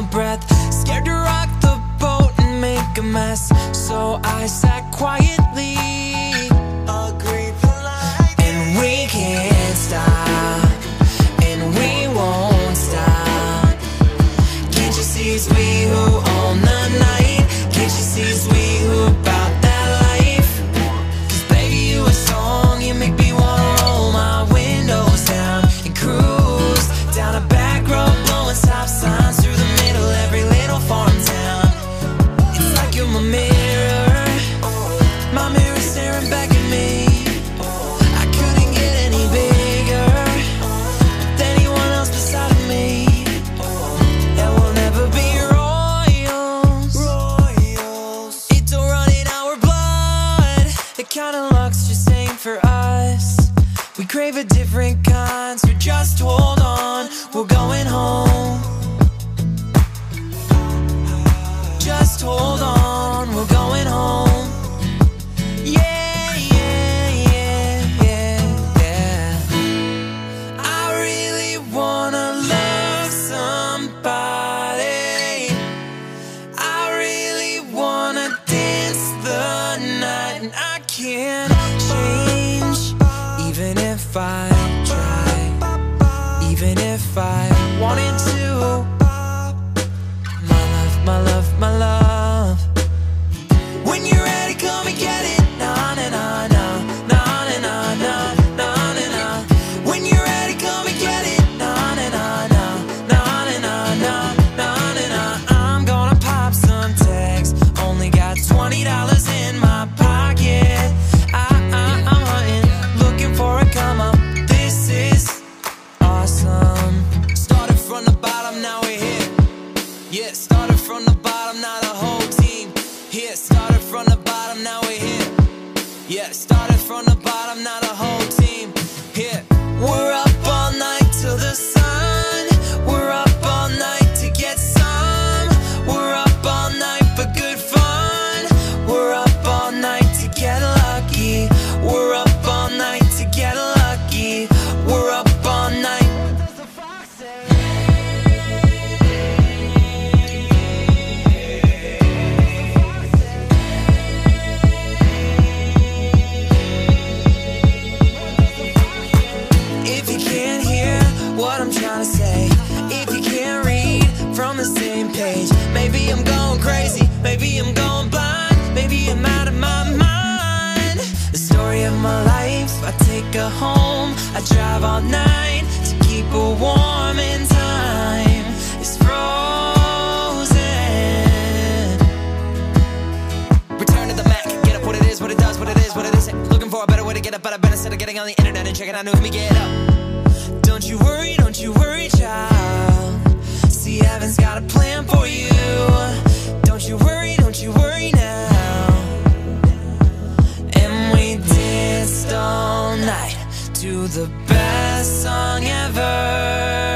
a breath. Scared to rock the boat and make a mess. So I sat quietly. A different kind, so just hold on. We're going home. Just hold on, even Yeah, started from the bottom, not a whole what I'm trying to say, if you can't read from the same page, maybe I'm going crazy, maybe I'm going blind, maybe I'm out of my mind. The story of my life, I take her home, I drive all night to keep her warm in time. It's frozen. Return to the Mack, get up what it is, what it does, what it is, what it isn't. Looking for a better way to get up out of bed instead of getting on the internet and checking out new me get up. Don't you worry, don't you worry, child. See, heaven's got a plan for you. Don't you worry, don't you worry now. And we danced all night to the best song ever.